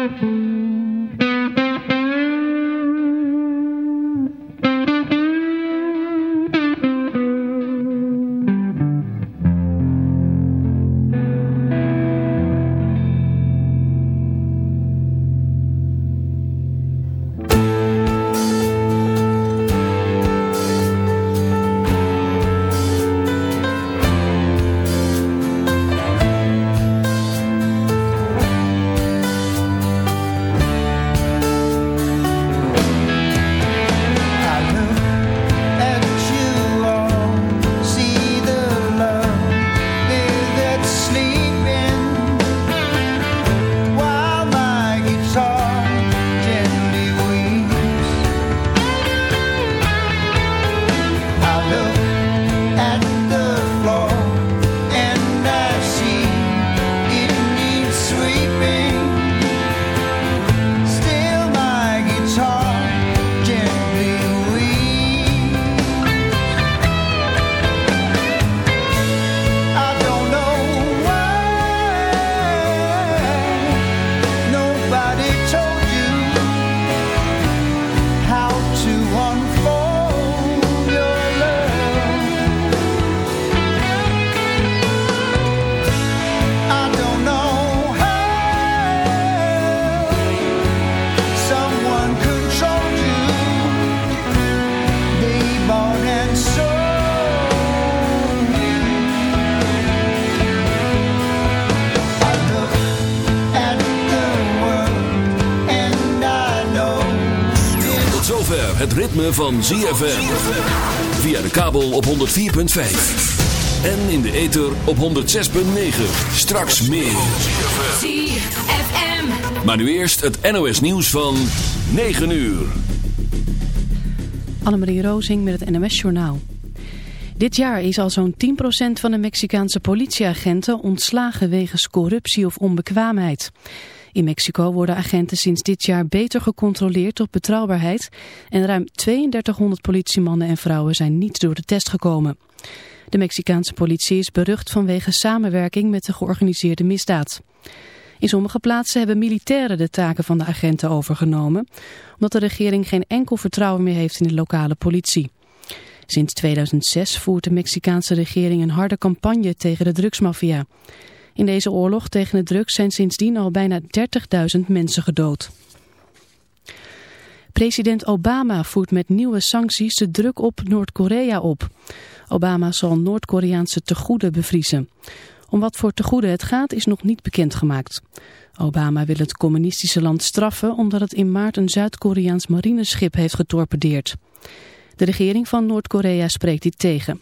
Mm-hmm. Van ZFM. Via de kabel op 104.5. En in de ether op 106.9. Straks meer. ZFM. Maar nu eerst het NOS nieuws van 9 uur. Annemarie Rozing met het NOS Journaal. Dit jaar is al zo'n 10% van de Mexicaanse politieagenten ontslagen wegens corruptie of onbekwaamheid. In Mexico worden agenten sinds dit jaar beter gecontroleerd op betrouwbaarheid en ruim 3200 politiemannen en vrouwen zijn niet door de test gekomen. De Mexicaanse politie is berucht vanwege samenwerking met de georganiseerde misdaad. In sommige plaatsen hebben militairen de taken van de agenten overgenomen, omdat de regering geen enkel vertrouwen meer heeft in de lokale politie. Sinds 2006 voert de Mexicaanse regering een harde campagne tegen de drugsmafia. In deze oorlog tegen de drugs zijn sindsdien al bijna 30.000 mensen gedood. President Obama voert met nieuwe sancties de druk op Noord-Korea op. Obama zal Noord-Koreaanse tegoeden bevriezen. Om wat voor tegoeden het gaat is nog niet bekendgemaakt. Obama wil het communistische land straffen omdat het in maart een Zuid-Koreaans marineschip heeft getorpedeerd. De regering van Noord-Korea spreekt dit tegen.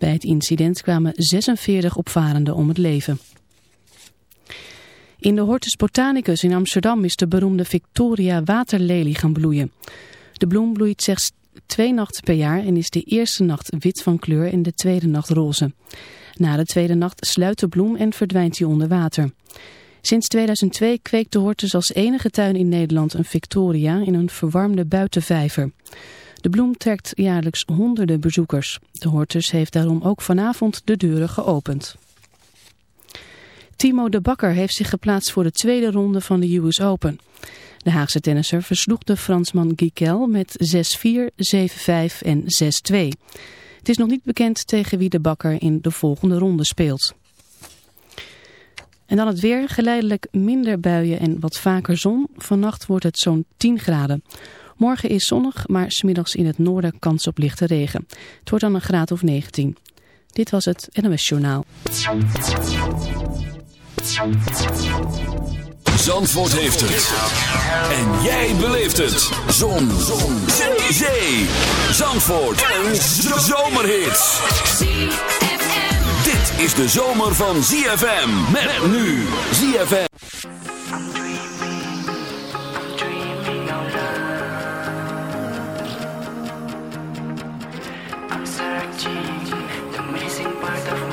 Bij het incident kwamen 46 opvarenden om het leven. In de Hortus Botanicus in Amsterdam is de beroemde Victoria waterlelie gaan bloeien. De bloem bloeit slechts twee nachten per jaar en is de eerste nacht wit van kleur en de tweede nacht roze. Na de tweede nacht sluit de bloem en verdwijnt hij onder water. Sinds 2002 kweekt de Hortus als enige tuin in Nederland een Victoria in een verwarmde buitenvijver. De bloem trekt jaarlijks honderden bezoekers. De Hortus heeft daarom ook vanavond de deuren geopend. Timo de Bakker heeft zich geplaatst voor de tweede ronde van de US Open. De Haagse tennisser versloeg de Fransman Guiquel met 6-4, 7-5 en 6-2. Het is nog niet bekend tegen wie de Bakker in de volgende ronde speelt. En dan het weer, geleidelijk minder buien en wat vaker zon. Vannacht wordt het zo'n 10 graden. Morgen is zonnig, maar smiddags in het noorden kans op lichte regen. Het wordt dan een graad of 19. Dit was het NOS Journaal. Zandvoort heeft het. En jij beleeft het. Zon. Zon. Zee. Zee. Zandvoort. Een zomerhit. Dit is de zomer van ZFM. Met nu. ZFM. I change the missing butterfly.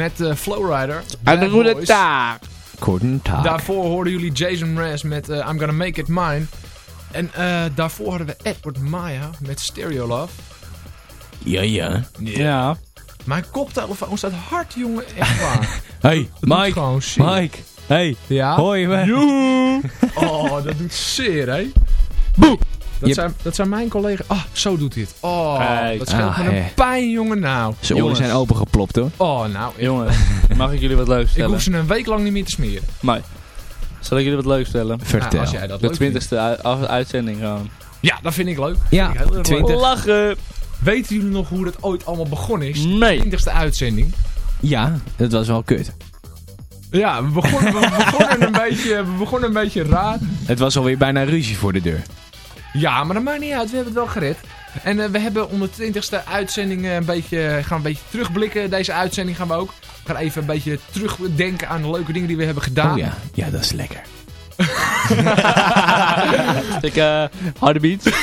Met uh, Flowrider. Aan de goede taak. Goedendag. Daarvoor hoorden jullie Jason Mraz met eh, I'm Gonna Make It Mine. En eh, daarvoor hadden we Edward Maya met Stereo Love. Ja, ja. Ja. Mijn koptelefoon staat hard, jongen. Echt waar. Hey, Dat Mike. Mike. Hey, Ja? me? Joe. Oh, dat doet zeer, hè? Boe. Dat, Je- zijn, dat zijn mijn collega's. Ah, zo doet hij het. Oh, Kijk. dat scheelt Ah, me een hè. pijn, jongen. Nou. Zijn oren zijn opengeplopt hoor. Oh, nou. Ik, Jongens, mag ik jullie wat leuks ik vertellen? hoef ze een week lang niet meer te smeren. Maar, zal ik jullie wat leuks vertellen? Vertel. Nou, als jij dat De leuk twintigste uitzending gewoon. Ja, dat vind ik leuk. Ja, Vind ik heel erg leuk. 20. Lachen! Weten jullie nog hoe dat ooit allemaal begonnen is? Nee. 20ste uitzending. Ja, dat was wel kut. Ja, we begonnen, we begonnen, een, beetje, we begonnen een beetje raar. Het was alweer bijna ruzie voor de deur. Ja, maar dat maakt niet uit. We hebben het wel gered. En eh, we hebben onder de 20ste uitzending eh, een beetje, gaan we een beetje terugblikken. Deze uitzending gaan we ook. We gaan even een beetje terugdenken aan de leuke dingen die we hebben gedaan. Oh ja, ja dat is lekker. Ik, eh, harde beats.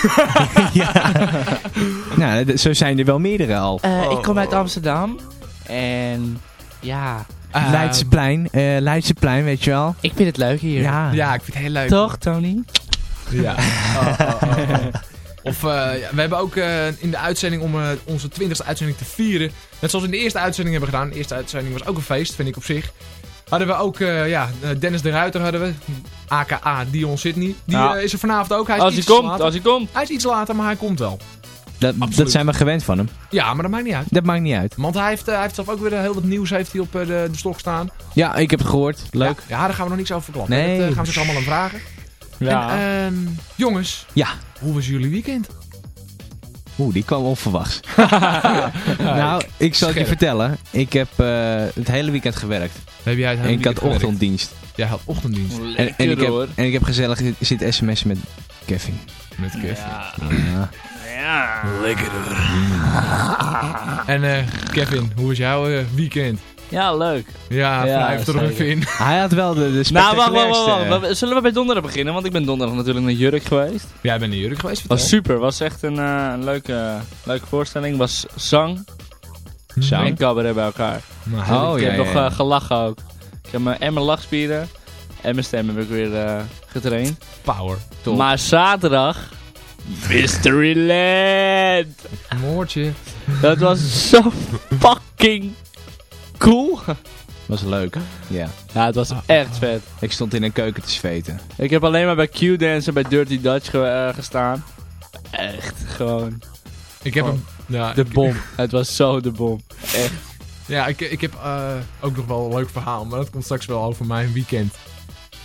Nou, d- zo zijn er wel meerdere al. Eh, ik kom uit Amsterdam. En ja, Eh, Leidseplein, eh Leidseplein, weet je wel. ik vind het leuk hier. Ja. Ja, ik vind het heel leuk. Toch, Tony? Ja. Oh, oh, oh, oh. Of eh, ja, we hebben ook eh, in de uitzending om eh, onze 20ste uitzending te vieren. Net zoals we in de eerste uitzending hebben gedaan. De eerste uitzending was ook een feest, vind ik op zich. Hadden we ook eh, ja, Dennis de Ruiter hadden we. AKA Dion Sydney. Die Ja. is er vanavond ook. Hij is Als hij iets komt, later. als hij komt. Hij is iets later, maar hij komt wel. Dat, dat zijn we gewend van hem. Ja, maar dat maakt niet uit. Dat maakt niet uit. Want hij heeft, hij heeft zelf ook weer heel wat nieuws heeft hij op eh, de, de stok staan. Ja, ik heb het gehoord. Leuk. Ja, daar gaan we nog niks over verklappen. Nee. Dat gaan we ze allemaal aan vragen. Ja. En, ehm, jongens, Ja. hoe was jullie weekend? Oeh, die kwam onverwachts. nou, ik zal het je vertellen. Ik heb eh, het hele weekend gewerkt. Heb jij het En hele ik had gewerkt? ochtenddienst. Jij had ochtenddienst En, en, Lekker ik heb, hoor. en ik heb gezellig zit- zitten sms'en met Kevin. met Kevin. Ja. Ja. ja. Lekker hoor. En eh, Kevin, hoe was jouw eh, weekend? Ja, leuk. Ja, Ja, blijf er even in. Hij had wel de, de Nou, wacht, wacht, wacht, wacht. Zullen we bij donderdag beginnen? Want ik ben donderdag natuurlijk naar Jurk geweest. Jij bent in Jurk geweest, vertel. Was super. Was echt een, eh, een leuke, leuke voorstelling. Was zang Zang? en cabaret bij elkaar. Nou, Oh, ik ja, heb ja, nog ja. eh, gelachen ook. Ik heb mijn, en mijn lachspieren en mijn stem heb ik weer eh, getraind. Power. Maar zaterdag, Mysteryland. Moordje. Dat was zo fucking cool. Was leuk. Ja. Ja, het was echt vet. Ik stond in een keuken te zweten. Ik heb alleen maar bij Q-Dance en bij Dirty Dutch ge- eh, gestaan. Echt, gewoon Ik heb hem... Ja, de ik- bom. Het was zo de bom. Echt. Ja, ik, ik heb eh, ook nog wel een leuk verhaal, maar dat komt straks wel over mijn weekend.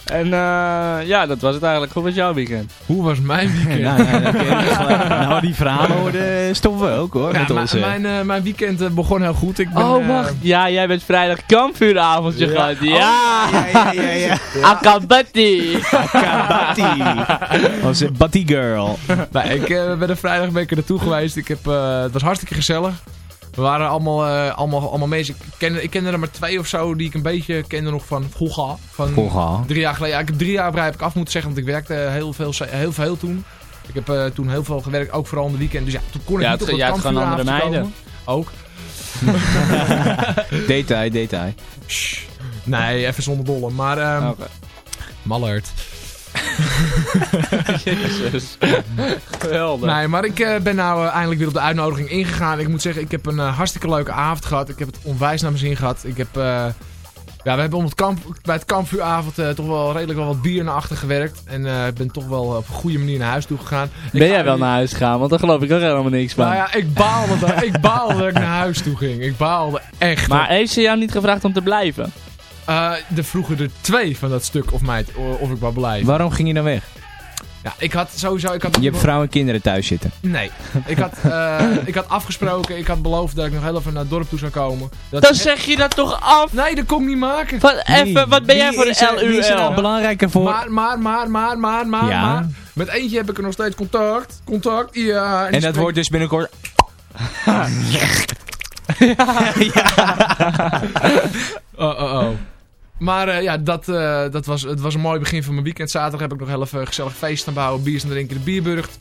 En eh, ja, dat was het eigenlijk. Hoe was jouw weekend? Hoe was mijn weekend? nou, nou, nou, die verhalen hoorden stoppen we ook hoor. Ja, met maar onze... mijn, eh, mijn weekend eh, begon heel goed. Ik ben, Oh, eh, wacht. Ja, jij bent vrijdag kampvuuravondje Ja. gehad. Ja! ja, ja, ja, ja. Akabati! Kabati. Onze Batty Girl. nou, ik eh, ben er vrijdag ben ik er naartoe geweest. Ik heb, eh, het was hartstikke gezellig. We waren allemaal, eh, allemaal, allemaal mensen. Ik kende, ik kende er maar twee of zo die ik een beetje kende nog van vroeger. Van Volga. drie jaar geleden. Ja, ik heb drie jaar vrij heb ik af moeten zeggen, want ik werkte heel veel, heel veel toen. Ik heb eh, toen heel veel gewerkt, ook vooral in de weekend. Dus ja, toen kon ik Ja, niet het- op jij het gewoon andere meiden. Ook. Detail, detail. Shh. Nee, even zonder dolle. Maar, ehm Oké. Mallard. Jezus. Geweldig. Nee, maar ik eh, ben nou eh, eindelijk weer op de uitnodiging ingegaan. Ik moet zeggen, ik heb een eh, hartstikke leuke avond gehad. Ik heb het onwijs naar mijn zin gehad. Ik heb... eh, ja, we hebben om het kamp, bij het kampvuuravond eh, toch wel redelijk wel wat bier naar achter gewerkt. En eh, ik ben toch wel op een goede manier naar huis toe gegaan. Ik Ben jij wel naar huis gegaan? Want daar geloof ik ook helemaal niks van. Nou ja, ik baalde, ik baalde dat ik naar huis toe ging. Ik baalde echt. maar heeft ze jou niet gevraagd om te blijven? Eh, er vroegen er twee van dat stuk of, mij, of ik wou blijven. Waarom ging je dan weg? Ja, ik had sowieso... Ik had Je hebt vrouw en kinderen thuis zitten. Nee. Ik had, eh, ik had afgesproken, ik had beloofd dat ik nog heel even naar het dorp toe zou komen. Dat Dan zeg je dat toch af? Nee, dat kon ik niet maken. Wat, even, wat ben jij voor de Wie is er nou LUL? belangrijker voor? Maar, maar, maar, maar, maar, maar, Ja. maar. Met eentje heb ik er nog steeds contact. Contact, ja. en dat wordt dus binnenkort... Oh, oh, oh. Maar eh, ja, dat, eh, dat was, het was een mooi begin van mijn weekend. Zaterdag heb ik nog heel even gezellig feest aan bouwen. Bier drinken in de Bierburgt.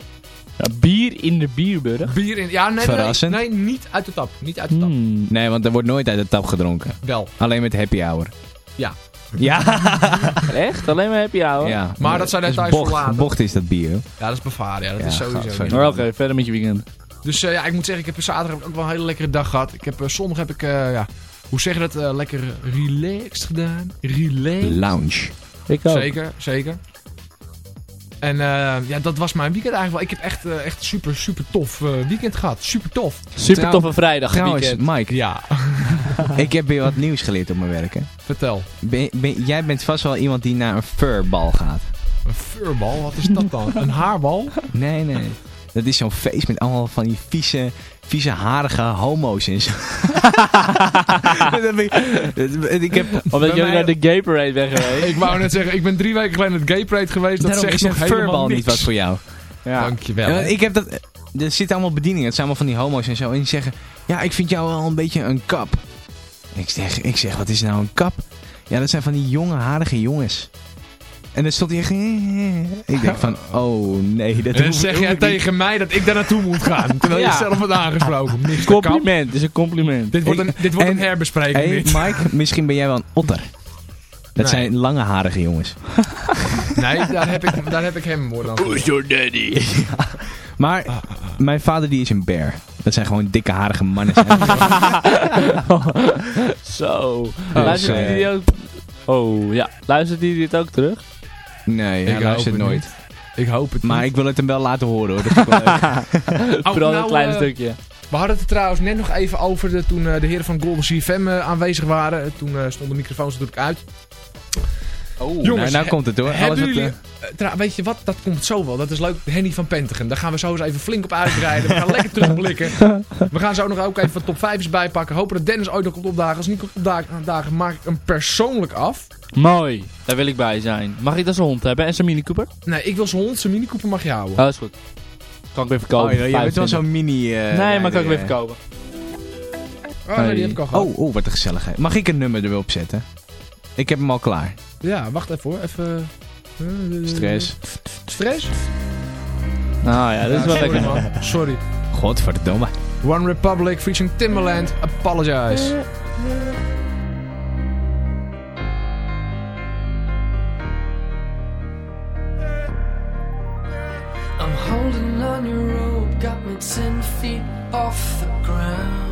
Ja, bier in de bierburg? Bier in... Ja, nee, nee, Verrassend. nee, niet uit de tap. Niet uit de tap. Hmm. Nee, want er wordt nooit uit de tap gedronken. Wel. Alleen met happy hour. Ja. Ja. Echt? Alleen maar happy hour? ja. Maar dat zijn is details bocht, voor later. Bocht is dat bier. hoor. Ja, dat is bevaren. Ja, dat Ja, is sowieso. Maar Oké, verder met je weekend. Dus eh, ja, ik moet zeggen, ik heb zaterdag ook wel een hele lekkere dag gehad. Ik heb, zondag heb ik, eh, ja, hoe zeg je dat, eh, lekker relaxed gedaan. Relaxed. Lounge. Ik ook. Zeker, zeker. En eh, ja, dat was mijn weekend eigenlijk wel. Ik heb echt, eh, echt super, super tof eh, weekend gehad. Super tof. Super toffe vrijdag Trouwens, weekend. Mike, Ja, ik heb weer wat nieuws geleerd op mijn werk. hè. vertel. Ben, ben- jij bent vast wel iemand die naar een furbal gaat. Een furbal, wat is dat dan? Een haarbal? Nee, nee. Dat is zo'n feest met allemaal van die vieze, vieze harige homo's en zo. dat heb ik, dat- ik heb, Omdat jullie mij- naar de gay parade zijn geweest. Ik wou net zeggen, ik ben drie weken geleden naar het gay parade geweest. Dat Daarom zegt is een nog helemaal niks. niet wat voor jou. Ja. Dankjewel. Ja, ik heb dat, er zitten allemaal bedieningen. Het zijn allemaal van die homo's en zo. En die zeggen, ja, ik vind jou wel een beetje een kap. Ik zeg, ik zeg, wat is nou een kap? Ja, dat zijn van die jonge, harige jongens. En dan stond hij echt... Ik denk van, oh nee, dat En dan zeg jij tegen mij dat ik daar naartoe moet gaan. Terwijl Ja. je zelf wordt aangesproken. Compliment, het is een compliment. Dit wordt een, dit wordt En- een herbespreking. Hey dit. Mike, misschien ben jij wel een otter. Dat Nee. zijn lange harige jongens. Nee, daar heb ik, daar heb ik hem voor dan. voor. your daddy? Maar mijn vader die is een bear. Dat zijn gewoon dikke harige mannen. Zo. Oh, Luistert zo. hij dit ook? Oh, ja. Luistert hij dit ook terug? Nee, hij hoop luistert het nooit. niet. Ik hoop het Maar niet. ik wil het hem wel laten horen hoor. Dat vind ik wel leuk. Oh, Vooral nou, een klein eh, stukje. We hadden het er trouwens net nog even over de, toen eh, de heren van Golden CFM eh, aanwezig waren. Toen eh, stonden de microfoons natuurlijk uit. Oh, Jongens, nou, nou komt het hoor. Alles wat, eh, weet je wat? Dat komt zo wel. Dat is leuk. Henny van Pentagon. Daar gaan we zo eens even flink op uitrijden. We gaan lekker terugblikken. We gaan zo nog ook even wat top 5's bijpakken. Hopen dat Dennis ooit nog komt opdagen. Als hij niet komt opdagen, dagen, maak ik hem persoonlijk af. Mooi. Daar wil ik bij zijn. Mag ik dat zijn hond hebben en zijn Mini Cooper? Nee, ik wil zijn hond. Zijn Mini Cooper mag je houden. Oh, is goed. Kan ik weer verkopen. Oh, ja, je bent wel 25. zo'n mini... eh, Nee, maar kan ik weer eh. verkopen. Oh, nee, die heb ik al gehad. Oh, oh, wat een gezelligheid. Mag ik een nummer er weer op zetten? Ik heb hem al klaar. Ja, wacht even hoor. Even... eh, Stress. Stress? Nou ja, dat is wel sorry, lekker. man. Sorry. Godverdomme. One Republic featuring Timbaland. Apologize. I'm holding on your rope, got me ten feet off the ground.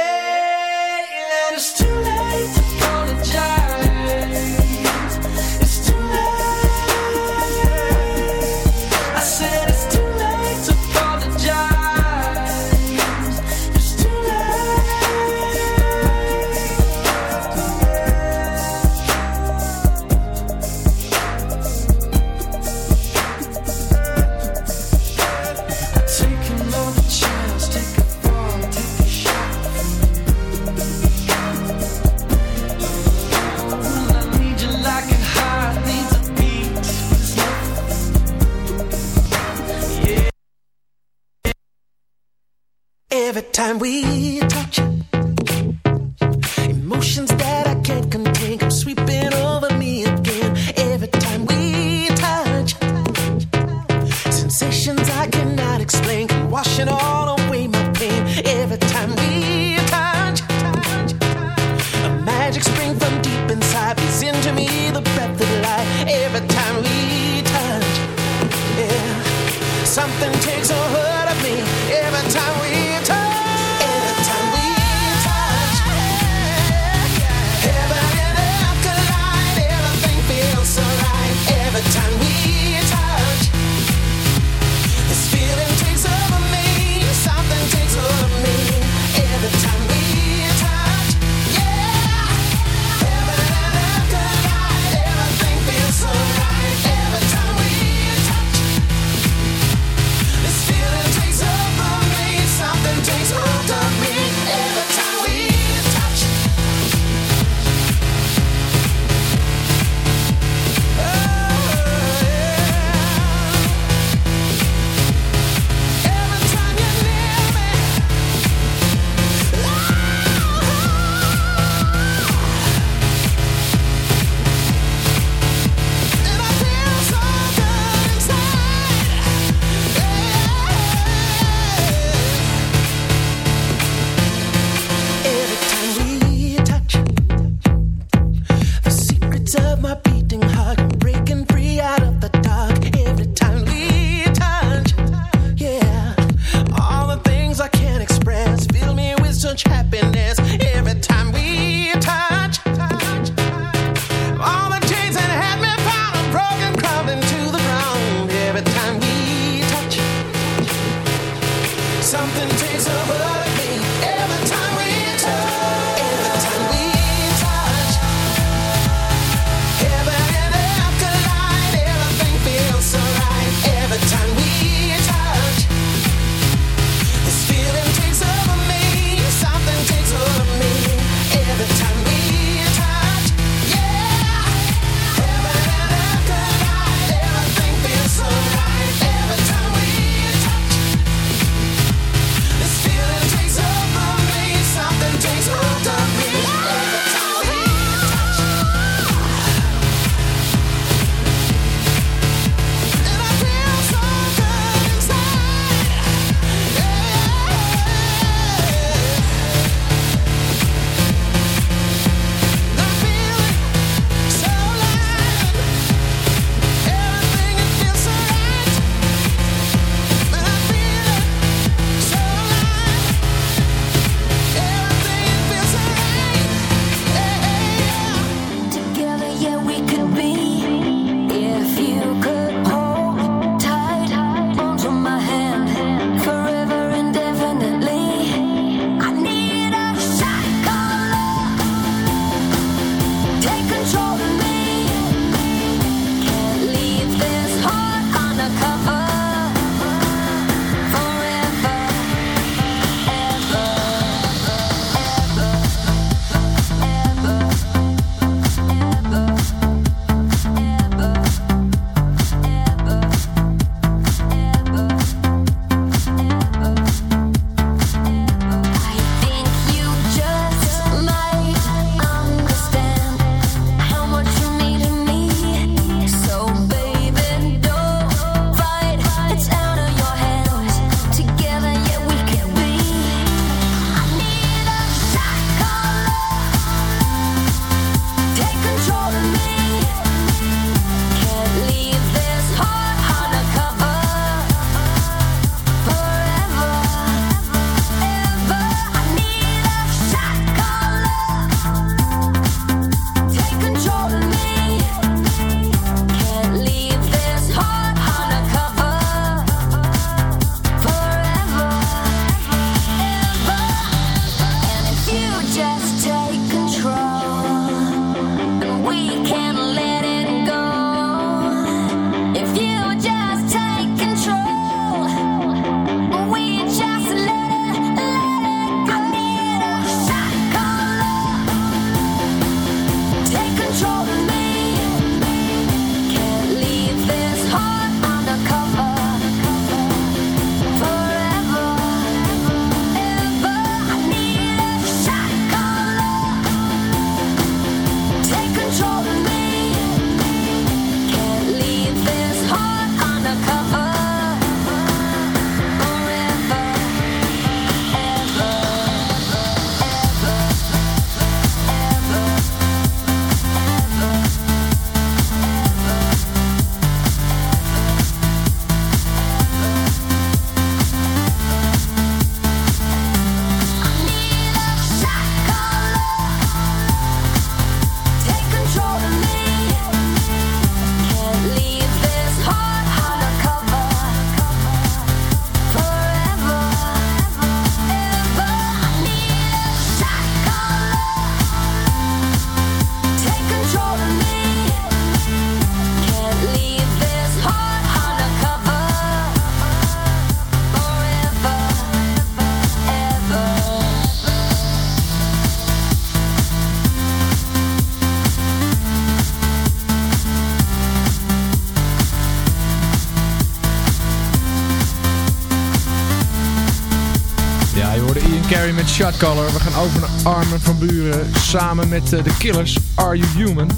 Color. We gaan over naar Armen van Buren samen met eh, de Killers. Are You Human?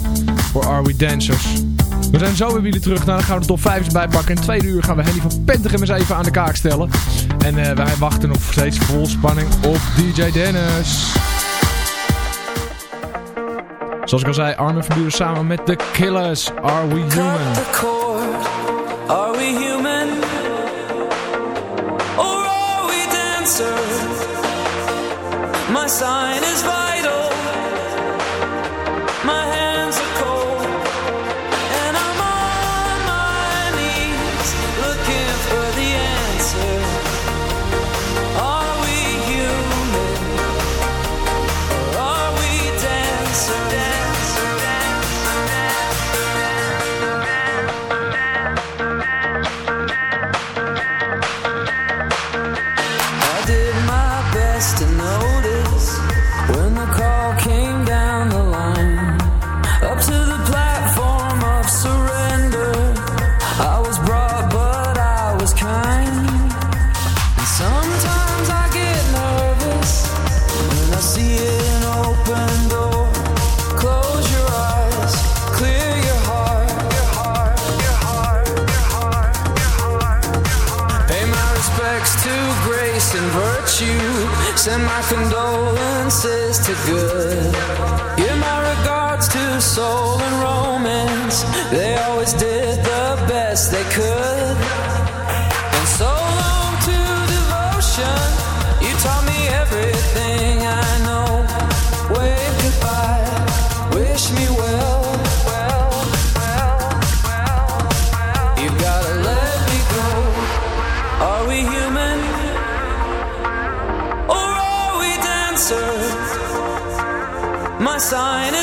Or Are We Dancers? We zijn zo weer weer terug. Nou, dan gaan we de top 5 bij pakken. In tweede uur gaan we Henny van Pentegem eens even aan de kaak stellen. En eh, wij wachten nog steeds vol spanning op DJ Dennis. Zoals ik al zei, Armen van Buren samen met de Killers. Are We Human? Are We Human? sign is condolences to good. Sign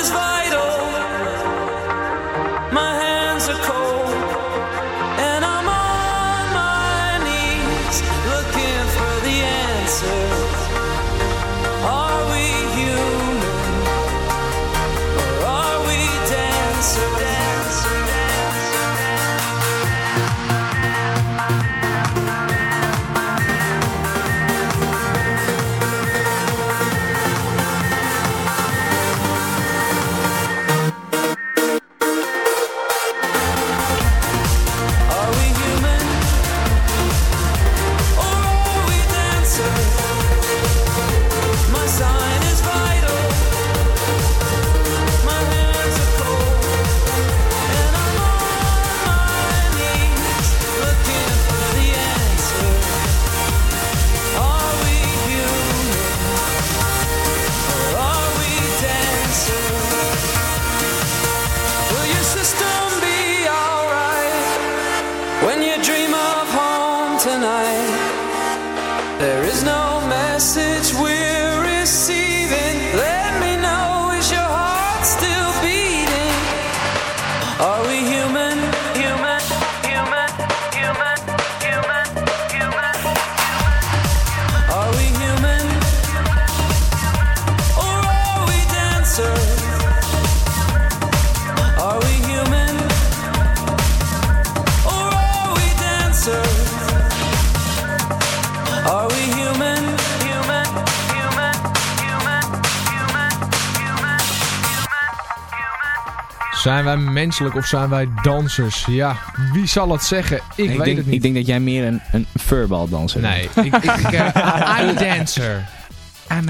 wij menselijk of zijn wij dansers? Ja, wie zal het zeggen? Ik, ik, weet denk, het niet. ik denk dat jij meer een, een furball danser nee, ik, ik, ik, eh, I'm a dancer.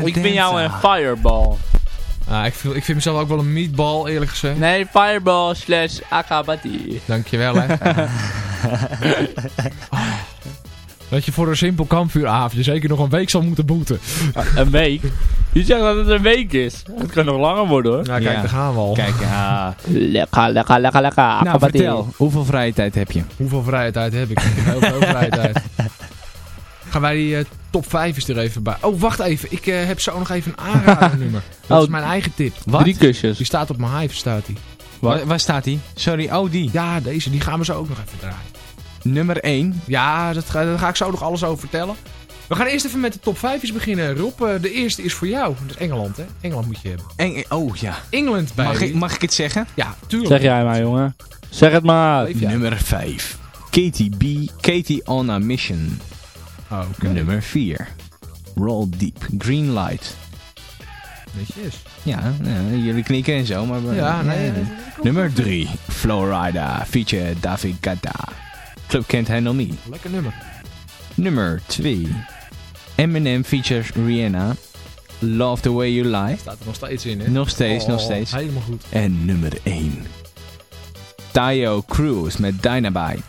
Ik vind jou een fireball. Ah, ik, vind, ik vind mezelf ook wel een meatball, eerlijk gezegd. Nee, fireball slash akabati. Dankjewel, hè. Dat je voor een simpel kampvuuravondje zeker nog een week zal moeten boeten. Een week? Je zegt dat het een week is. Het kan nog langer worden hoor. Nou, kijk, Ja. daar gaan we al. Kijk, ja. Lekker, lekker, lekker, lekker. Nou, vertel. Hoeveel vrije tijd heb je? Hoeveel vrije tijd heb ik? Ik heb heel veel vrije tijd. Gaan wij die eh, top 5 eens er even bij. Oh, wacht even. Ik eh, heb zo nog even een aanradernummer. Dat Oh. is mijn eigen tip. Drie kusjes. Die staat op mijn hive, staat die. Waar, waar staat die? Sorry, oh die. Ja, deze. Die gaan we zo ook nog even draaien. Nummer 1. Ja, dat ga, daar ga ik zo nog alles over vertellen. We gaan eerst even met de top 5 eens beginnen. Rob, eh, de eerste is voor jou. Dat is Engeland, hè? Engeland moet je hebben. Eng oh ja. England, baby. Mag ik, mag ik het zeggen? Ja, tuurlijk. Zeg jij maar jongen. Zeg het maar. Nummer 5. Katie B. Katie on a Mission. Oh, oké. Nummer 4. Roll Deep. Green Light. Netjes. Ja, ja, jullie knikken en zo, maar... Ja, nee. ja. nee, nee. Nummer 3. Florida. Feature David Guetta. Club Can't Handle Me. Lekker nummer. Nummer 2. Eminem features Rihanna. Love the Way You Lie. Staat er nog steeds in, hè? Nog steeds, Oh, nog steeds. Helemaal goed. En nummer 1. Tayo Cruz met Dynamite.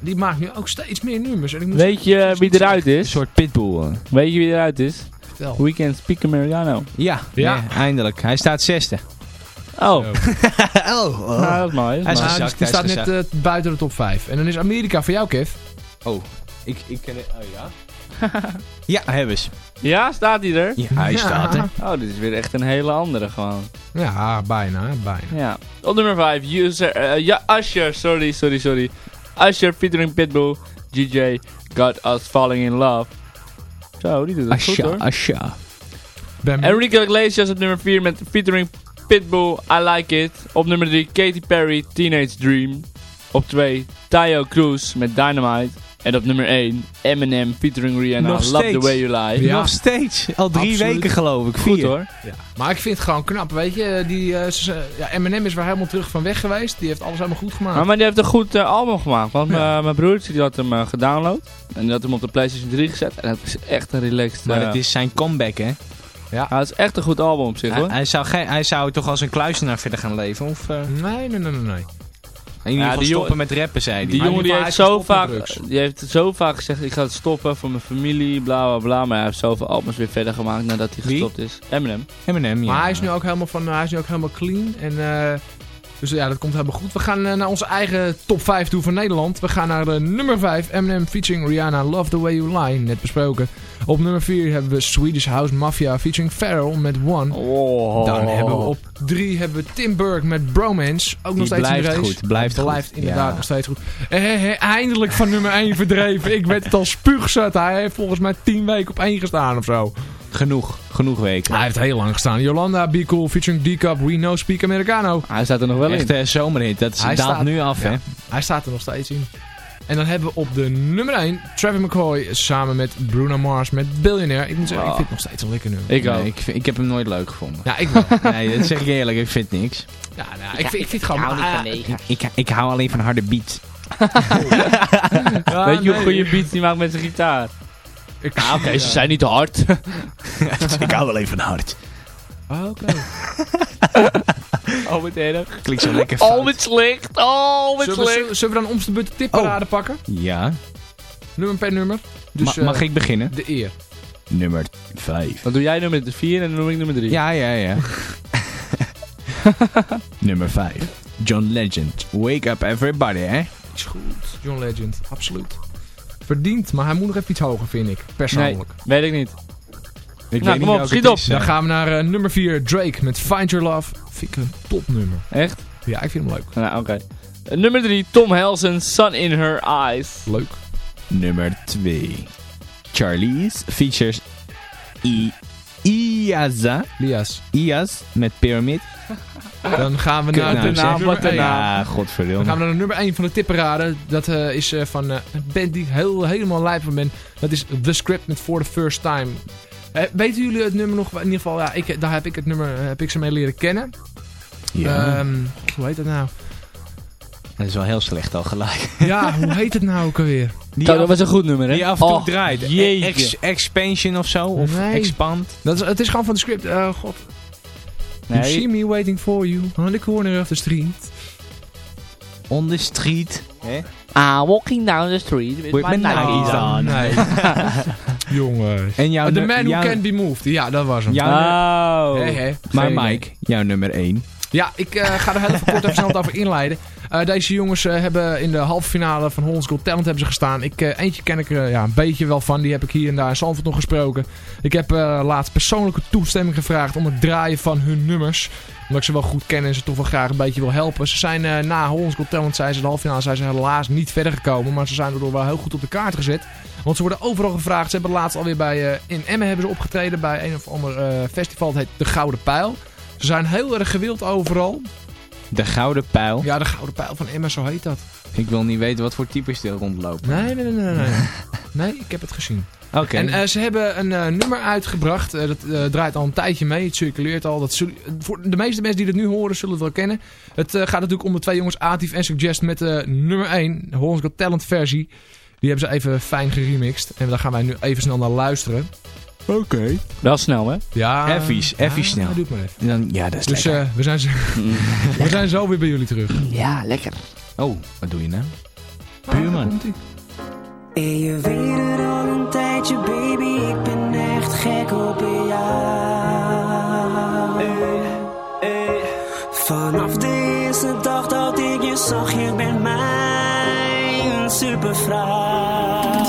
Die maakt nu ook steeds meer nummers. En ik moet Weet je wie eruit Een is? soort pitbull. Weet je wie eruit is? vertellen. Weekend Speak Americano. Ja, Ja. eindelijk. Hij staat zesde. Oh, oh. nou, dat is mooi. Hij is is mooi. Gezakt, die hij is staat net eh, buiten de top 5. En dan is Amerika voor jou, Kev. Oh, ik, ik ken het. Oh ja? ja, hebben ze. Ja, staat hij er? Ja, hij Ja. staat er. Oh, dit is weer echt een hele andere gewoon. Ja, bijna, bijna. Ja. Op nummer 5, user, eh, ja, Usher, sorry, sorry, sorry. Usher featuring Pitbull, GJ, Got Us Falling in Love. Zo, die doet het goed Asha, hoor. Asha. Ben Enrique Iglesias op nummer 4 met featuring Pitbull, I Like It. Op nummer 3, Katy Perry, Teenage Dream. Op 2, Tayo Cruz met Dynamite. En op nummer 1, Eminem featuring Rihanna, Nog Love the. Way You Lie. Ja. Nog steeds. Al drie Absoluut. weken geloof ik. Goed Vier. hoor. Ja. Maar ik vind het gewoon knap, weet je. Die, eh, ze- ja, Eminem is weer helemaal terug van weg geweest. Die heeft alles helemaal goed gemaakt. Maar, maar die heeft een goed eh, album gemaakt. Want Ja. mijn- broertje die had hem eh, gedownload. En die had hem op de PlayStation 3 gezet. En het is echt een relaxed... Maar eh, het is zijn comeback, hè? ja, het is echt een goed album op zich Hij, hoor. hij, zou geen, hij zou toch als een kluisenaar verder gaan leven? Of eh, Nee, nee, nee, nee. nee. In ieder geval die stoppen jongen- met rappen, zei hij. Die jongen die heeft, zo vaak, die heeft zo vaak gezegd, ik ga het stoppen voor mijn familie, bla bla bla. Maar hij heeft zoveel albums weer verder gemaakt nadat hij Wie? gestopt is. Eminem. Eminem, ja. Maar hij is nu ook helemaal, van, hij is nu ook helemaal clean. En, eh, dus ja, dat komt helemaal goed. We gaan eh, naar onze eigen top 5 toe van Nederland. We gaan naar de nummer 5. Eminem featuring Rihanna, Love the Way You Lie. Net besproken. Op nummer 4 hebben we Swedish House Mafia featuring Pharrell met One. Oh. Dan hebben we op 3 hebben we Tim Burke met Bromance. Ook nog Die steeds in de blijft race. goed, blijft goed. blijft inderdaad Ja. nog steeds goed. Eh, eh, eindelijk van nummer 1 verdreven. Ik werd het al spuugzat. Hij heeft volgens mij 10 weken op 1 gestaan of zo. Genoeg, genoeg weken. Hij heeft heel lang gestaan. Yolanda, Be Cool, featuring D-Cup, We Know, Speak Americano. Hij staat er nog wel in. Echt zomerhit, dat Hij daalt staat- nu af, ja. hè? Hij staat er nog steeds in. En dan hebben we op de nummer 1 Travis McCoy samen met Bruno Mars met Billionaire. Ik moet zeggen, ik vind het nog steeds een lekker nummer. Ik ook. Nee, ik, vind- ik heb hem nooit leuk gevonden. Ja, ik wel. Nee, dat zeg ik eerlijk, ik vind niks. Ja, nou, ik, vind, ik vind het gewoon... ah, Ik, ik, ik hou alleen van harde beats. ja, Weet je hoe nee. goede beats die maakt met zijn gitaar? Ik- Ah, Oké, ze zijn niet te hard. ik hou alleen van hard. Ah, Oké. Oh, wat erg. Klinkt zo lekker fout. Oh, wat slecht. Oh, wat Zullen we, slecht. zullen we dan om de beurt de tipparade pakken? Ja, Nummer per nummer. Dus, Ma- mag eh, ik beginnen? De eer. Nummer 5. Dan doe jij nummer 4 en dan noem ik nummer 3. Ja, ja, ja. Nummer 5. John Legend. Wake up everybody, hè? Is goed. John Legend. Absoluut. Verdiend, maar hij moet nog even iets hoger, vind ik. Persoonlijk. Weet ik niet. Ik Nou, kom op, schiet op. Dan gaan we naar eh, nummer 4. Drake met Find Your Love. Vind ik een topnummer. Echt? Ja, ik vind hem leuk. Nou, oké. Eh, nummer 3, Tom Helsen, Sun in Her Eyes. Leuk. Nummer 2. Charlie's features I Iaza. Lias. Iaz met Pyramid. Dan gaan we naar de naam. wat een naam. Ja, Dan godverdomme. gaan we naar de nummer 1 van de tipparade. Dat eh, is eh, van eh, een band die ik heel, helemaal lijp van ben. Dat is The Script met For the First Time. Eh, weten jullie het nummer nog? In ieder geval, ja, ik, daar heb ik het nummer eh, heb ik ze mee leren kennen. Ja, Ehm, hoe heet het nou? dat is wel heel slecht al gelijk. Ja, hoe heet het nou ook alweer? Die Dat was een goed nummer, hè? die af en toe Oh, draait. Jeetje. Ex- expansion of zo? Of Nee. expand? Dat is, het is gewoon van de script. Eh, god. You see Nee, me waiting for you on the corner of the street. On the street. Hè? I'm walking down the street with, With my my Nikes on. Nee. Jongens. En jouw Uh, the man who jouw- can be moved. Ja, dat was hem. jouw Oh. Hé, hé. maar. Mike, jouw nummer 1. Ja, ik eh, ga er heel even kort even snel over inleiden. Eh, deze jongens eh, hebben in de halve finale van Hollands Got Talent hebben ze gestaan. Ik, eh, eentje ken ik er ja, een beetje wel van. Die heb ik hier en daar in Zandvoort nog gesproken. Ik heb eh, laatst persoonlijke toestemming gevraagd om het draaien van hun nummers. Omdat ik ze wel goed ken en ze toch wel graag een beetje wil helpen. Ze zijn eh, na Hollands Got Talent, zijn ze de halve finale, zijn ze helaas niet verder gekomen. Maar ze zijn erdoor wel heel goed op de kaart gezet. Want ze worden overal gevraagd. Ze hebben laatst alweer bij, eh, in Emmen hebben ze opgetreden bij een of ander eh, festival. Het heet De Gouden Pijl. Ze zijn heel erg gewild overal. De Gouden Pijl. Ja, de Gouden Pijl van Emma, zo heet dat. Ik wil niet weten wat voor types er rondlopen. Nee, nee, nee, nee. Nee, nee ik heb het gezien. Oké. En eh, ze hebben een eh, nummer uitgebracht. Eh, dat eh, draait al een tijdje mee. Het circuleert al. Dat voor de meeste mensen die het nu horen, zullen het wel kennen. Het eh, gaat natuurlijk om de twee jongens Atif en Suggest met nummer 1. De Hollands Got Talent versie. Die hebben ze even fijn geremixed. En daar gaan wij nu even snel naar luisteren. Oké. Wel snel, hè? Ja, Effies, effies snel. Doe het maar even. Dan, ja, dat is Dus lekker. eh, we, zijn zo, we zijn zo weer bij jullie terug. Ja, lekker. oh, wat doe je nou? Ah, komt-ie. En je weet het al een tijdje, baby, ik ben echt gek op jou. Vanaf de eerste dag dat ik je zag, je bent mijn supervrouw.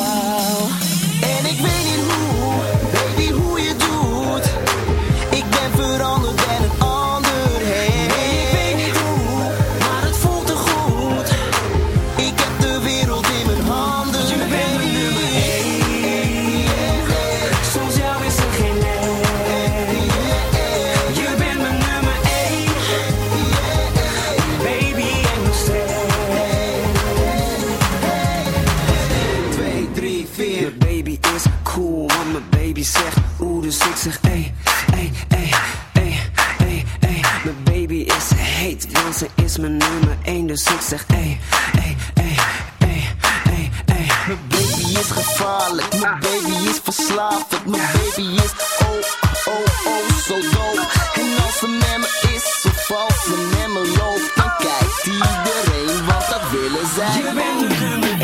Mijn nummer 1, dus ik zeg ey, ey, ey, ey, ey, ey. Mijn baby is gevaarlijk, mijn baby is verslavend, mijn baby is oh, oh, oh, zo dope. En als ze met me is, of als ze met me loopt, dan kijkt iedereen, want dat willen zij. Je bent de nummer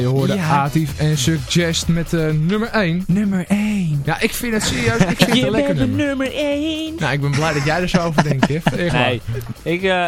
je hoorde Ja. Atif en Suggest met eh, nummer 1. Nummer 1. Ja, ik vind het serieus, ik vind het een lekker nummer. nummer 1. Nou, ik ben blij dat jij er zo over denkt, Jeff. Nee, ik uh,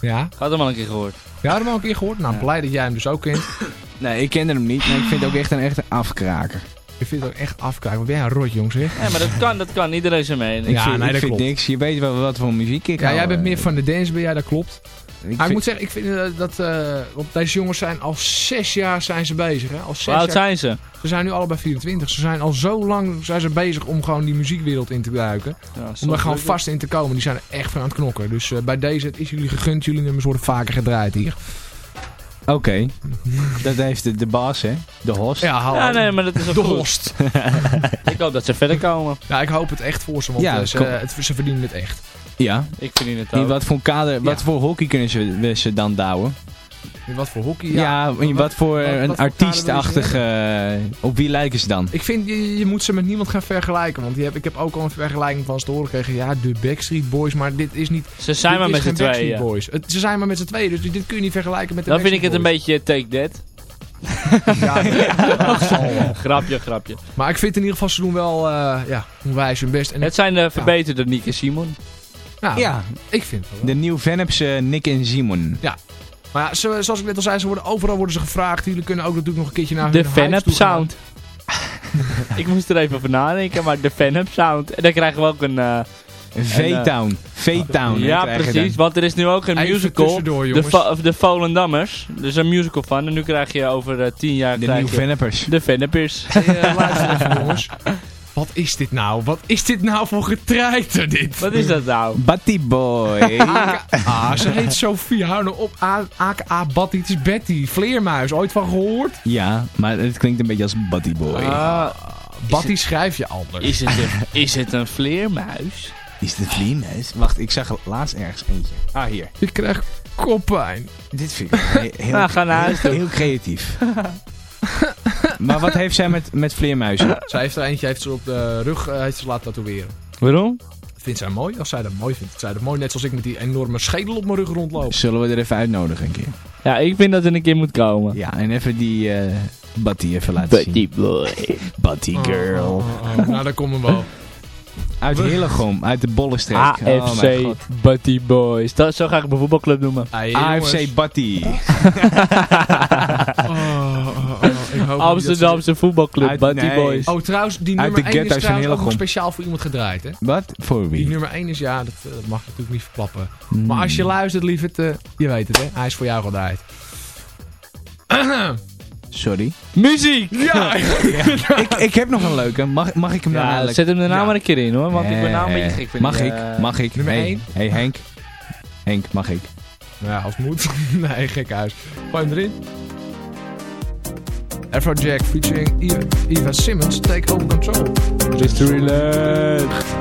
Ja? had hem al een keer gehoord. Ja, heb ik al een keer gehoord. Nou, blij dat jij hem dus ook kent. Nee, ik kende hem niet, maar ik vind het ook echt een echte afkraker. Ik vind het ook echt afkijken. Wat ben jij een rot, jongens, zeg. Ja, maar dat kan, dat kan. Iedereen is ermee. Ik Ja, vind, nee, ik dat vind klopt. niks. Je weet wel wat voor muziek ik Ja, hou, jij bent eh. meer van de dance, ben jij, dat klopt. Ik Maar ik vind- moet zeggen, ik vind eh, dat... eh want deze jongens zijn al zes jaar zijn ze bezig, hè. Al zes Hoe oud jaar. zijn ze? Ze zijn nu allebei 24. Ze zijn al zo lang zijn ze bezig om gewoon die muziekwereld in te duiken. Ja, Om daar gewoon vast in te komen. Die zijn er echt van aan het knokken. Dus eh, bij deze, het is jullie gegund. Jullie nummers worden vaker gedraaid hier. Oké. dat heeft de, de baas, hè? De host. Ja, hou Ja, nee, maar dat is ook De goed. host. Ik hoop dat ze verder komen. Ja, ik hoop het echt voor ze, want Ja, ze, het, ze verdienen het echt. Ja. Ik verdien het In ook. wat voor kader, wat Ja. voor hockey kunnen ze, we ze dan douwen? In wat voor hockey? Ja, in wat, voor wat- een wat artiestachtige... eh, op wie lijken ze dan? Ik vind, je, je moet ze met niemand gaan vergelijken. Want je hebt, ik heb ook al een vergelijking van ze te horen gekregen. Ja, de Backstreet Boys, maar dit is niet... Ze zijn maar met z'n tweeën. Boys. Het, ze zijn maar met z'n tweeën, dus dit kun je niet vergelijken met de Dan vind ik het een beetje Take That. Ja, dat zal wel. Grapje, grapje. Maar ik vind in ieder geval, ze doen wel uh, ja, onwijs hun best. En Het zijn de verbeterde Nick en Simon. Ja, Ja, ik vind het wel. de Nieuw Venepse Nick en Simon. Maar ja, zo- zoals ik net al zei, ze worden, overal worden ze gevraagd. Jullie kunnen ook natuurlijk nog een keertje naar De Venep. Sound. ik moest er even over nadenken, maar de Venep Sound. En dan krijgen we ook een... eh, V-Town. V-Town. hè, ja, precies. Want er is nu ook een Even musical. De, de Volendammers. Er is een musical van. En nu krijg je over eh, tien jaar De krijg Nieuw je Venepers. de Venepers. Hey, eh, luister even, jongens. Wat is dit nou? Wat is dit nou voor getreiter, dit? Wat is dat nou? Batty Boy. Ah, ze heet Sophie. Hou nou op. A- AKA Batty. Het is Betty. Vleermuis. Ooit van gehoord? ja, maar het klinkt een beetje als Batty Boy. Ah, Batty schrijf je anders. is, het een, is het een vleermuis? Is het vleermuis? Wacht, ik zag laatst ergens eentje. Ah, hier. Ik krijg koppijn. Dit vind ik he- heel, Nou, ga naar huis heel, heel creatief. maar wat heeft zij met, met vleermuizen? Zij heeft er eentje heeft ze op de rug eh, heeft ze laten tatoeëren. Waarom? Vindt zij mooi? Als zij dat mooi vindt, zij dat mooi. Net zoals ik met die enorme schedel op mijn rug rondloop. Zullen we er even uitnodigen een keer? Ja, ik vind dat er een keer moet komen. Ja, en even die eh Batty even laten zien. boy. Batty girl. Oh, oh, oh. Nou, daar komen we wel. Uit Hillegom, uit de Bollenstreek. Oh mijn AFC god. Buddy Boys. Dat, zo ga ik mijn voetbalclub noemen. AFC Batty. Hoop Amsterdamse voetbalclub Uit- nee. Boys. Oh, trouwens, die Uit nummer de 1 is trouwens ook nog speciaal voor iemand gedraaid, hè? Wat? Voor Die wie? nummer 1 is, ja, dat, eh, dat mag je natuurlijk niet verklappen. Hmm. Maar als je luistert, lieverd, eh, je weet het, hè? Hij is voor jou gedraaid. Sorry. Muziek! Ja! ik, ik heb nog een leuke. Mag, mag ik hem dan Ja, eigenlijk? zet hem daarna Ja. maar een keer in hoor, want ik ben nou een beetje gek. van Mag die, ik? Mag ik? nummer hey, één? Hey Henk. Henk, mag ik? Nou ja, als moet. nee, gek huis. Gooi hem erin. Afrojack featuring Eva, Simmons, Take Over Control. Mysteryland. Let's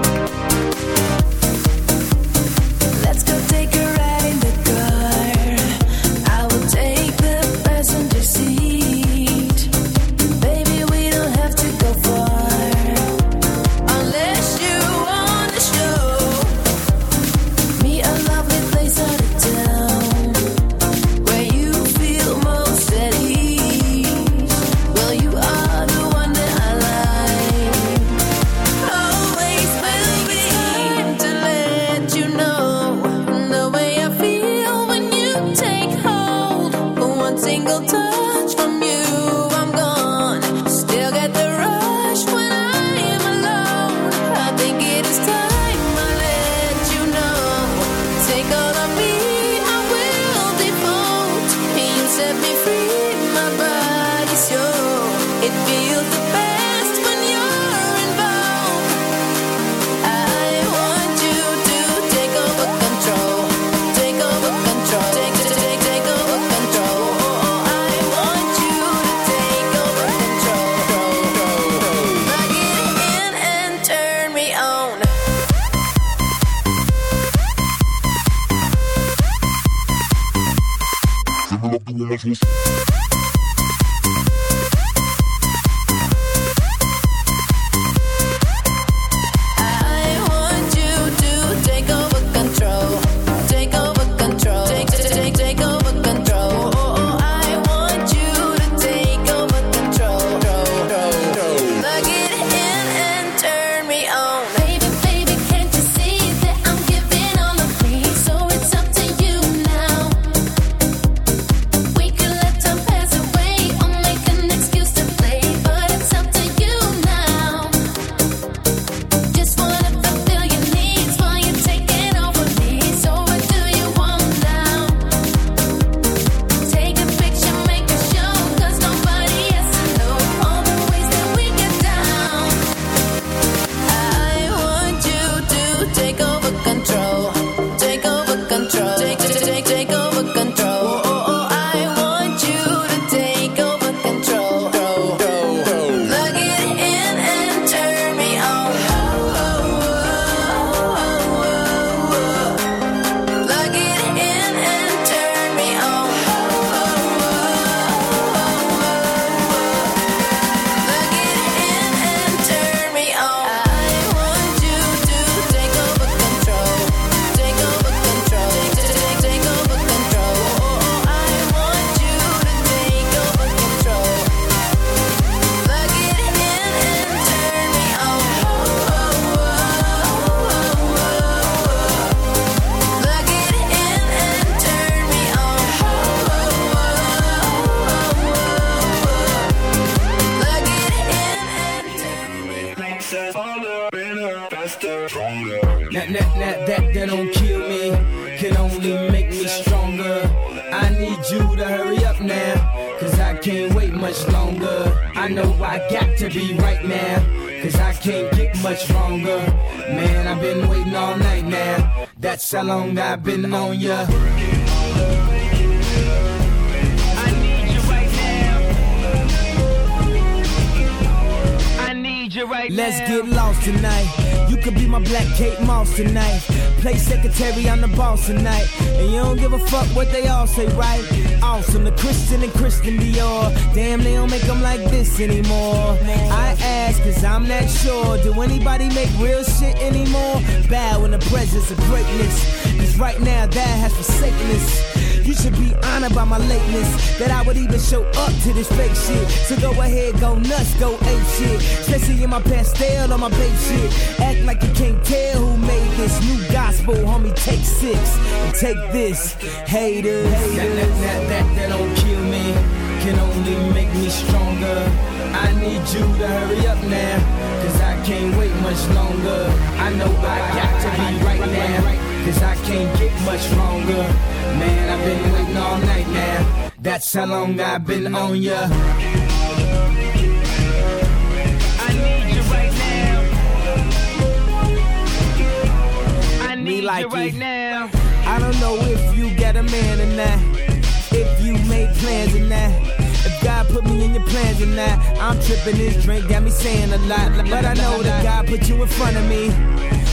be my black Kate Moss tonight. Play secretary, I'm the boss tonight. And you don't give a fuck what they all say, right? Awesome, the Christian and Christian Dior. Damn, they don't make them like this anymore. I ask, cause I'm not sure. Do anybody make real shit anymore? Bow in the presence of greatness. Cause right now, that has forsaken us. You should be honored by my lateness. That I would even show up to this fake shit. So go ahead, go nuts, go ape shit. Especially in my pastel on my babe shit. Act like you can't tell who made this new gospel, homie. Take six and take this, haters. That, that, that, that, that don't kill me, can only make me stronger. I need you to hurry up now, cause I can't wait much longer. I know I got to be right now, cause I can't get much longer. Man, I've been waiting all night now. That's how long I've been on ya. I need you right now. I need you right now. I don't know if you got a man or not. If you made plans or not. If God put me in your plans or not. I'm tripping this drink, got me saying a lot. But I know that God put you in front of me.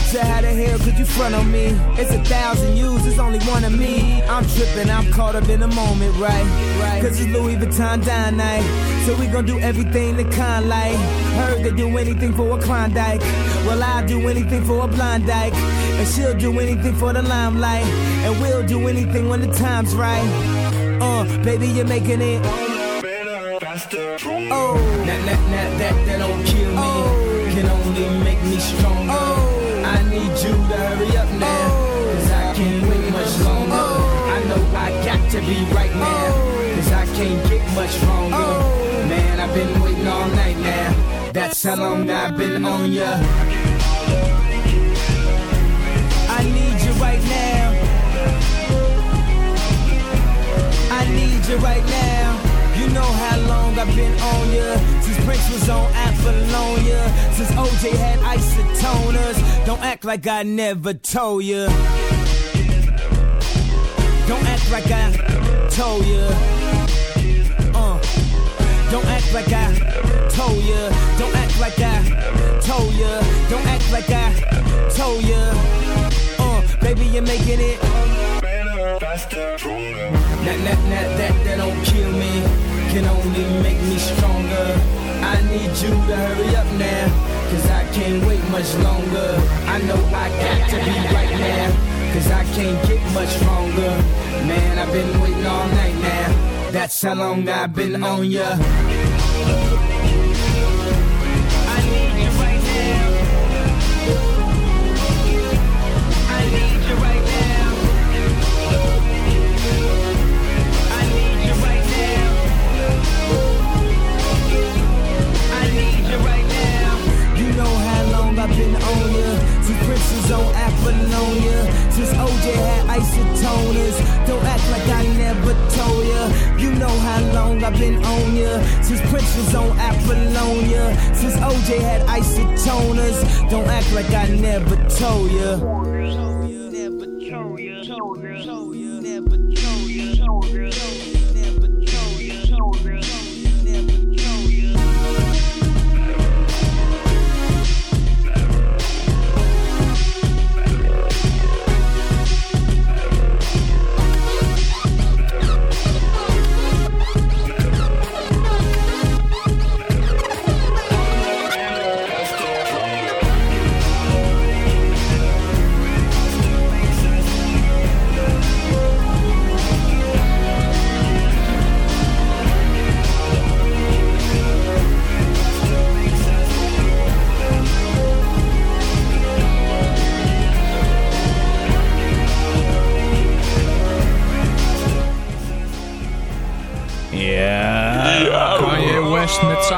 So how the hell could you front on me? It's a thousand yous, it's only one of me. I'm tripping, I'm caught up in the moment, right? Cause it's Louis Vuitton dine night. So we gon' do everything the kind like. Heard they do anything for a Klondike. Well, I'll do anything for a blind dyke. And she'll do anything for the limelight. And we'll do anything when the time's right. Uh, baby, you're making it. Oh, that, that, that, that, that don't kill me. Can only make me stronger. I be right now. Cause I can't get much longer. Man, I've been waiting all night now. That's how long I've been on ya. I need you right now. I need you right now. You know how long I've been on ya. Since Prince was on Apollonia. Since OJ had isotoners. Don't act like I never told ya. Don't act like I told ya. Uh. Don't act like I told ya. Don't act like I told ya. Don't act like I told ya. Uh, baby, you're making it. better, faster, stronger. That, that, that, that, that don't kill me, can only make me stronger. I need you to hurry up now, cause I can't wait much longer. I know I got to be right now, cause I can't get much stronger. Man, I've been waiting all night now, that's how long I've been on ya. Was on Apollonia. Since OJ had isotoners. Don't act like I never told ya. You know how long I've been on ya. Since Prince was on Apollonia. Since OJ had isotoners. Don't act like I never told ya. Never told ya. Ya. Told ya. Never told ya. Told ya. Never told ya.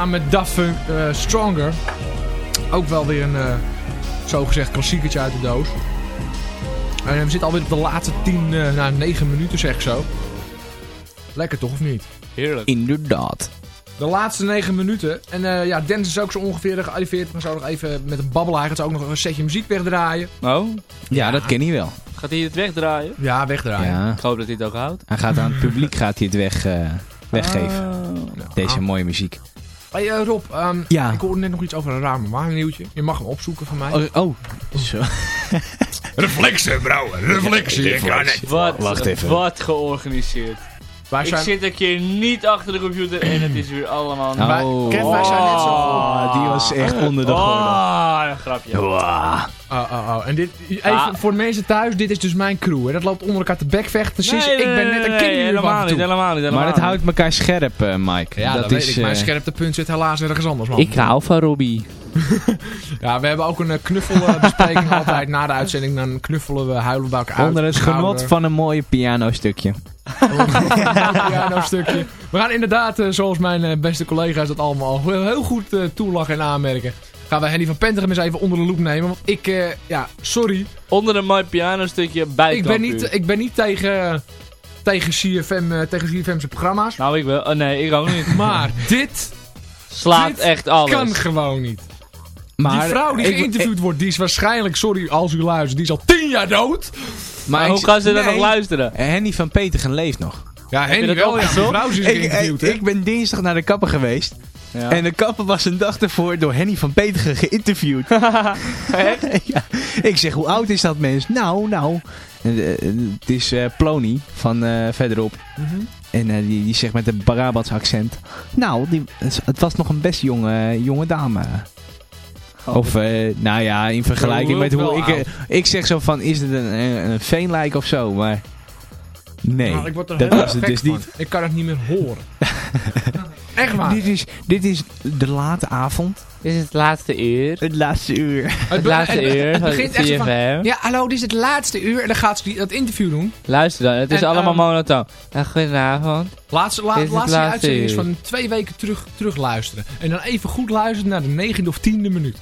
Samen met Daft eh, Stronger. Ook wel weer een uh, zogezegd klassiekertje uit de doos. En we zitten alweer op de laatste 10, eh nou 9 minuten zeg ik zo. Lekker toch of niet? Heerlijk. Inderdaad. De laatste 9 minuten. En eh, ja, Dennis is ook zo ongeveer gearriveerd. We gaan zo nog even met een babbel. Hij gaat ook nog een setje muziek wegdraaien. Oh, Ja, dat ken hij wel. gaat hij het wegdraaien? Ja, wegdraaien. Ja. Ik hoop dat hij het ook houdt. Hij gaat aan het publiek gaat hij het weg, eh, weggeven. Nou, Deze ah. mooie muziek. Hey, eh, Rob, ehm, Ja. ik hoorde net nog iets over een raar maar nieuwtje. Je mag hem opzoeken van mij. Oh, oh. Zo. Reflexen, brouw. Reflexen. Wat, Wacht even. wat georganiseerd. Wij Ik zijn... zit een keer niet achter de computer en het is weer allemaal... Wij- Oh. Ken, wij zijn net zo... Oh, die was echt onder de gordel. Oh, een grapje. Wow. Oh, oh, oh. En dit, even Ah. voor de mensen thuis, dit is dus mijn crew. Hè. Dat loopt onder elkaar te bekvechten. Nee, ik ben nee, net een nee, kind hier helemaal niet, toe. helemaal niet, helemaal Maar het houdt elkaar scherp, eh, Mike. Ja, dat, dat weet is, ik. Mijn eh, scherptepunt zit helaas ergens anders, man. Ik hou van Robbie. Ja, we hebben ook een eh, knuffelbespreking altijd. Na de uitzending dan knuffelen we, huilen we bij elkaar uit. Onder het genot van een mooie pianostukje. piano stukje. We gaan inderdaad, zoals mijn beste collega's dat allemaal heel, heel goed toelachen en aanmerken. Gaan we Henny van Pentegem eens even onder de loep nemen. Want ik, eh, ja, sorry. Onder een mooi pianostukje bij Ik ben niet, ik ben niet tegen, tegen, CFM, eh, tegen CFM's programma's. Nou, ik wel. Oh, nee, ik ook niet. Maar dit Slaat dit echt alles. kan gewoon niet. Maar die vrouw die ik- geïnterviewd wordt, die is waarschijnlijk, sorry als u luistert, die is al tien jaar dood. Maar ik- hoe gaan ze dan nee, nog luisteren? Henny van Petergen leeft nog. Ja, Henny dat wel, ja. Die opgezocht? vrouw is Ik, geïnterviewd, ik, hè? ik ben dinsdag naar de kapper geweest. Ja. En de kapper was een dag ervoor door Henny van Petergen geïnterviewd. ja. Ik zeg, hoe oud is dat mens? Nou, nou. En, eh, het is eh Plony van eh, verderop. Mhm. En eh, die, die zegt met een Brabants accent. Nou, die, het was nog een best jonge, jonge dame. Of, eh, nou ja, in vergelijking met hoe ik... eh, ik zeg zo van, is het een, een, een veenlijk of zo? Maar nee, Nou, er dat was het gek dus niet. Ik kan het niet meer horen. Echt waar. Dit is, dit is de late avond. Dit is het laatste uur. Het laatste uur. Het laatste uur Het van begint echt van, ja, hallo, dit is het laatste uur. En dan gaat ze dat interview doen. Luister dan, het is En, allemaal ehm, monotoon. Ja, goedenavond. Laatste, laatste laatste uitzending is van twee weken terug, terug luisteren. En dan even goed luisteren naar de negende of tiende minuut.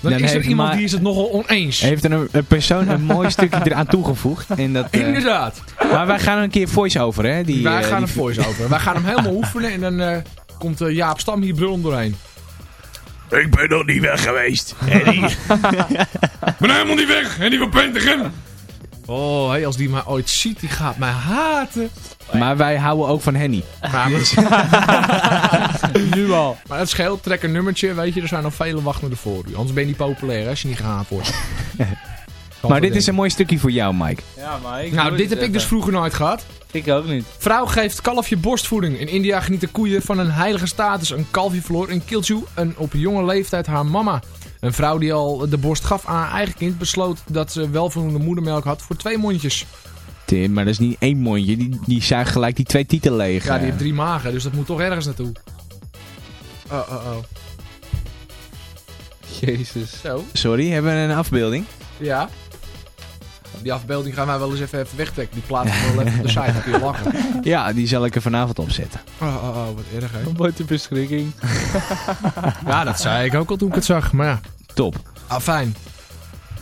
Dan, Dan is er iemand die is het nogal oneens. Heeft er een, een persoon een mooi stukje eraan toegevoegd. En dat, eh, Inderdaad. maar wij gaan een keer voice-over, hè? Die, Wij eh, gaan die- een voice over. Wij gaan hem helemaal oefenen en dan eh, komt eh, Jaap Stam hier brullen doorheen. Ik ben nog niet weg geweest. Ik ben helemaal niet weg. En die van Pentegem. Oh, hey, als die mij ooit ziet, die gaat mij haten. Maar wij houden ook van Henny. Nu al. maar het scheelt, trek een nummertje, weet je, er zijn nog vele wachtenden voor u. Anders ben je niet populair hè, als je niet gehaat wordt. Maar dit is een mooi stukje voor jou, Mike. Ja, maar ik Nou, dit heb ik dus vroeger nooit gehad. Ik ook niet. Vrouw geeft kalfje borstvoeding. In India genieten koeien van een heilige status. Een kalfje verloor in Kilchu en op jonge leeftijd haar mama. Een vrouw die al de borst gaf aan haar eigen kind besloot dat ze welvoldoende moedermelk had voor twee mondjes. Tim, maar dat is niet één mondje. Die, die zuigt gelijk die twee tieten leeg. Ja, die heeft drie magen, dus dat moet toch ergens naartoe. Oh, oh, oh. Jezus. Zo, Sorry, hebben we een afbeelding? ja. Die afbeelding gaan wij wel eens even, even wegtrekken. Die plaatsen we wel even op de site, dan kun je lachen. Ja, die zal ik er vanavond opzetten. Oh, oh, oh, wat erg, hè. Wat een beschikking. Ja, dat zei ik ook al toen ik het zag, maar ja. Top. Ah, fijn.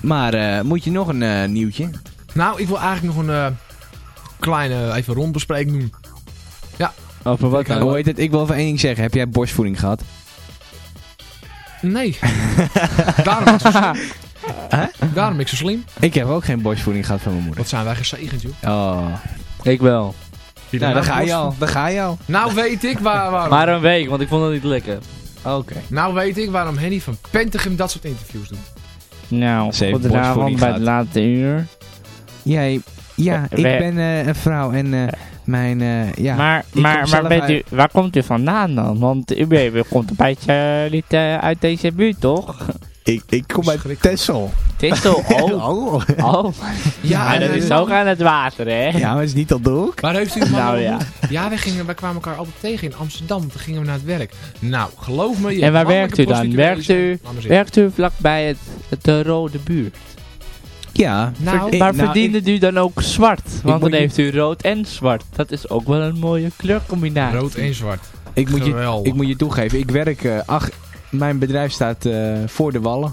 Maar eh, moet je nog een eh, nieuwtje? Nou, ik wil eigenlijk nog een eh, kleine even rondbespreking doen. Over wat? Hoe heet het? Ik wil even één ding zeggen. Heb jij borstvoeding gehad? Nee. Daarom ben ik Hè? Daarom ben ik zo slim. Ik heb ook geen borstvoeding gehad van mijn moeder. Wat zijn wij gezegend, joh. Oh. Ik wel. Nou, daar ga je al. Daar ga je al. Nou weet ik waar, waarom. Maar een week, want ik vond het niet lekker. Oké. Nou weet ik waarom Henny van Pentagum dat soort interviews doet. Nou, goedenavond bij het late uur. Jij, ja, We- ik we- ben eh, een vrouw en eh, mijn, eh, ja. maar maar, maar uit- u, waar komt u vandaan dan? Want u, bent- u komt een beetje eh, niet eh, uit deze buurt, toch? Ik, ik kom uit Schrikkelijk. Texel. Tissel, oh. Oh. Oh, Ja, ja, dat is ook aan het water, hè? Ja, maar het is niet al de hoek. Waar heeft u man Nou ja. Ja, wij, gingen, wij kwamen elkaar altijd tegen in Amsterdam. Toen gingen we naar het werk. Nou, geloof me. Je En waar werkt u dan? Werkt u, werkt u vlakbij het, het de rode buurt? Ja. Nou, maar nou, verdiende u dan ook zwart? Want dan heeft u rood en zwart. Dat is ook wel een mooie kleurcombinatie. rood en zwart. Ik moet, je, ik moet je toegeven, ik werk, eh, ach, mijn bedrijf staat eh, voor de wallen.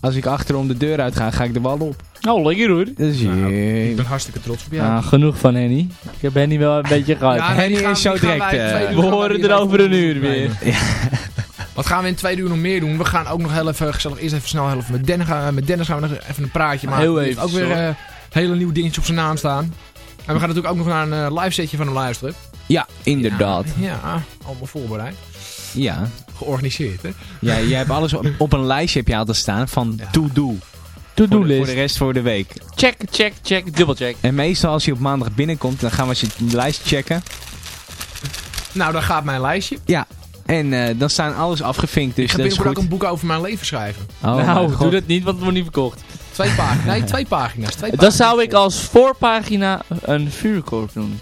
Als ik achterom de deur uit ga, ga ik de wallen op. Oh, lekker hoor. Dus, Nou, Ik ben hartstikke trots op jou. Ah, genoeg van Henny. Ik heb Henny wel een beetje gehad. Ja, Henny is zo direct, wij eh, we horen er over een uur weer. Wat gaan we in twee uur nog meer doen? We gaan ook nog heel even gezellig eerst even snel heel even met Dennis gaan, met Dennis gaan we nog even een praatje maken. Heel even, ook weer eh, hele nieuwe dingetjes op zijn naam staan. En we gaan natuurlijk ook nog naar een live setje van hem luisteren. ja, inderdaad. Ja, ja, allemaal voorbereid. Ja. Georganiseerd, hè? ja. Jij hebt alles op, op een lijstje heb je altijd staan van Ja. to-do. Voor, de- To-do voor de list. rest voor de week. Check, check, check, dubbelcheck. En meestal als je op maandag binnenkomt, dan gaan we eens je lijst checken. Nou, daar gaat mijn lijstje. Ja. En eh, dan staan alles afgevinkt, dus ik ga dat is binnenkort ook een boek over mijn leven schrijven. Oh, nou, doe dat niet, want het wordt niet verkocht. Twee pagina's. Nee, twee pagina's. Twee Dan pagina's zou ik als voorpagina een vuurkorf doen.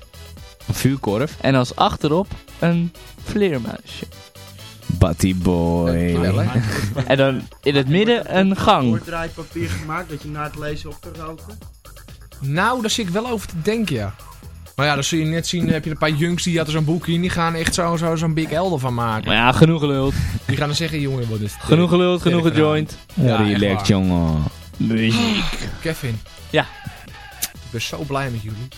Een vuurkorf. En als achterop een vleermuisje. Batty boy. Wel, hè? En dan in het midden een gang. Woorddraaipapier gemaakt dat je na het lezen op te roken. Nou, daar zit ik wel over te denken, ja. Maar ja, dan zul je net zien, heb je een paar junks die hadden zo'n boekje en die gaan echt zo'n zo, zo'n big L ervan maken. Maar ja, genoeg geluld. Die gaan dan zeggen, jongen, wat is het? Genoeg geluld, genoeg gejoint. Ja, Relax, jongen. Kevin. Ja. Ik ben zo blij met jullie.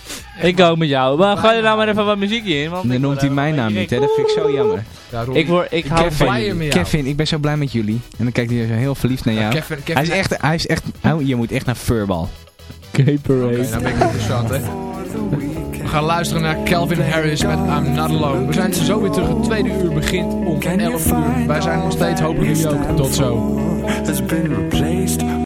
Ik ook met jou. Maar gooi er nou maar even wat muziekje in. Want Dan ik noemt hij mijn naam niet, hè? Dat vind ik zo jammer. Ja, Ik, word, ik hou heb van je. Kevin, ik ben zo blij met jullie. En dan kijkt hij zo heel verliefd naar jou. Kevin, Kevin, Hij is echt, hij is echt, oh, je moet echt naar Furball. Parade. Oké, nou ben ik interessant, hè. We gaan luisteren naar Calvin Harris met I'm Not Alone. We zijn zo weer terug. Het tweede uur begint om 11 uur. Wij zijn nog steeds hopelijk jullie ook. Tot zo. has been replaced